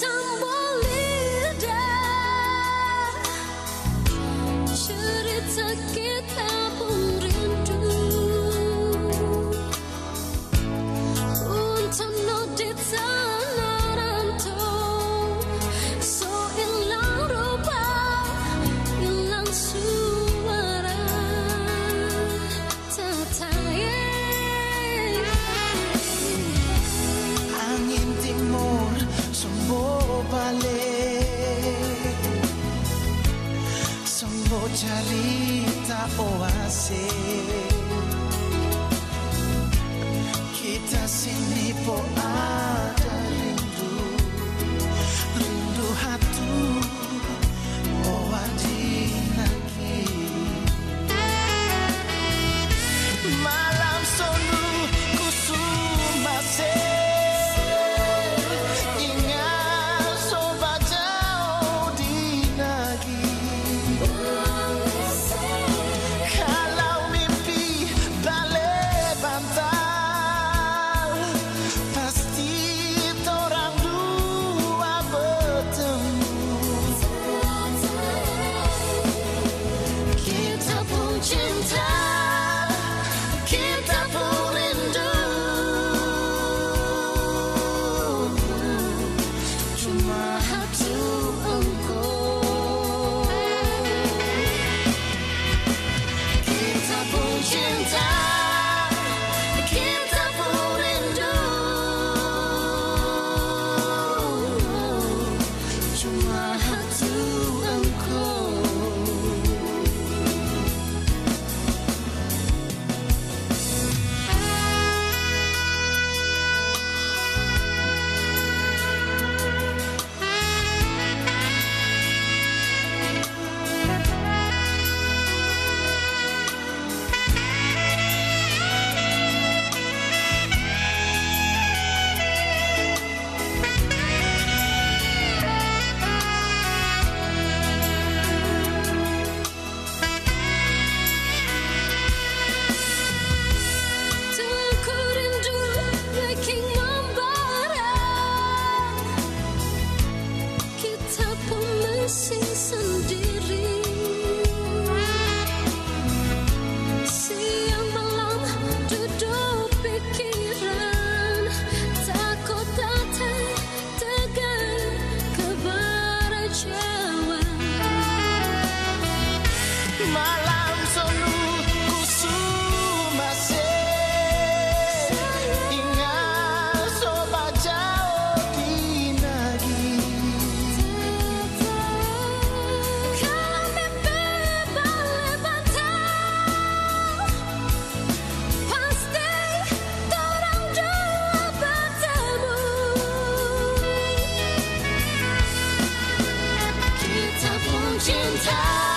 沙漠里。Cerita oasis Kita sini po pun